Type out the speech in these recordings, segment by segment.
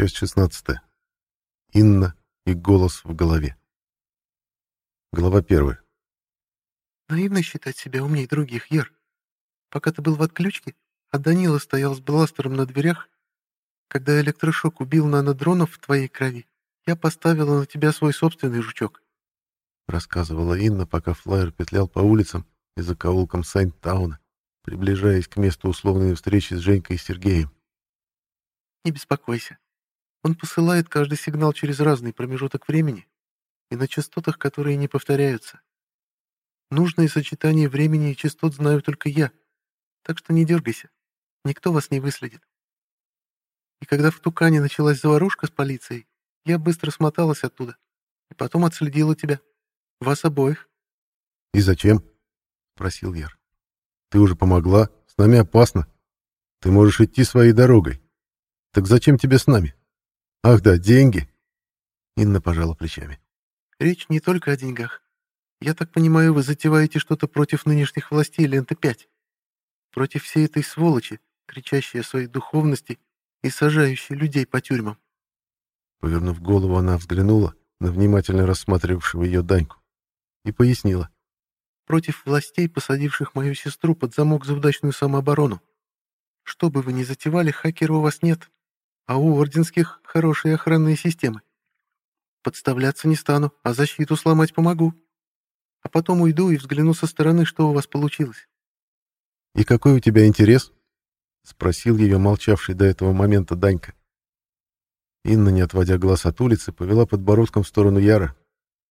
Часть 16. Инна и голос в голове. Глава 1. Наивно считать себя умней других, Яр. Пока ты был в отключке, а Данила стоял с бластером на дверях, когда электрошок убил нанодронов в твоей крови, я поставила на тебя свой собственный жучок. Рассказывала Инна, пока флайер петлял по улицам и закоулкам Сайн-Тауна, приближаясь к месту условной встречи с Женькой и Сергеем. Не беспокойся. Он посылает каждый сигнал через разный промежуток времени и на частотах, которые не повторяются. Нужное сочетание времени и частот знаю только я, так что не дергайся. Никто вас не выследит. И когда в Тукане началась заварушка с полицией, я быстро смоталась оттуда и потом отследила тебя. Вас обоих. — И зачем? — спросил Яр. — Ты уже помогла, с нами опасно. Ты можешь идти своей дорогой. Так зачем тебе с нами? Ах да, деньги. Инна пожала плечами. Речь не только о деньгах. Я так понимаю, вы затеваете что-то против нынешних властей ленты 5. Против всей этой сволочи, кричащей о своей духовности и сажающей людей по тюрьмам. Повернув голову, она взглянула на внимательно рассматривавшего ее Даньку и пояснила. «Против властей, посадивших мою сестру под замок за удачную самооборону. Что бы вы ни затевали, хакера у вас нет, а у орденских хорошие охранные системы. Подставляться не стану, а защиту сломать помогу. А потом уйду и взгляну со стороны, что у вас получилось». «И какой у тебя интерес?» — спросил ее молчавший до этого момента Данька. Инна, не отводя глаз от улицы, повела подбородком в сторону Яра.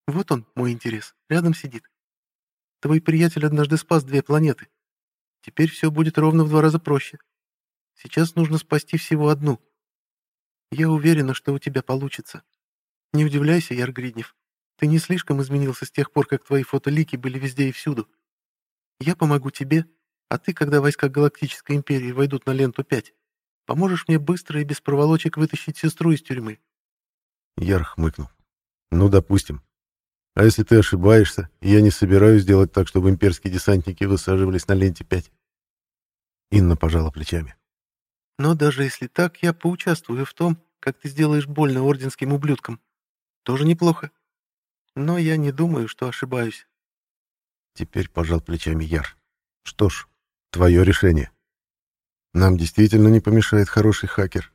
«Вот он, мой интерес, рядом сидит. Твой приятель однажды спас две планеты. Теперь все будет ровно в два раза проще. Сейчас нужно спасти всего одну. Я уверена, что у тебя получится. Не удивляйся, Яр Гриднев. Ты не слишком изменился с тех пор, как твои фотолики были везде и всюду. Я помогу тебе, а ты, когда войска Галактической Империи войдут на ленту 5, Поможешь мне быстро и без проволочек вытащить сестру из тюрьмы?» Яр хмыкнул. «Ну, допустим. А если ты ошибаешься, я не собираюсь делать так, чтобы имперские десантники высаживались на ленте 5?» Инна пожала плечами. «Но даже если так, я поучаствую в том, как ты сделаешь больно орденским ублюдкам. Тоже неплохо. Но я не думаю, что ошибаюсь». Теперь пожал плечами Яр. «Что ж, твое решение». Нам действительно не помешает хороший хакер.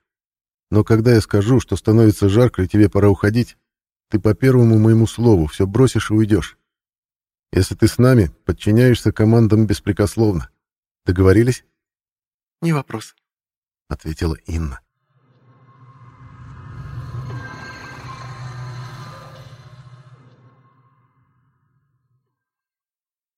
Но когда я скажу, что становится жарко и тебе пора уходить, ты по первому моему слову все бросишь и уйдешь. Если ты с нами, подчиняешься командам беспрекословно. Договорились? — Не вопрос, — ответила Инна.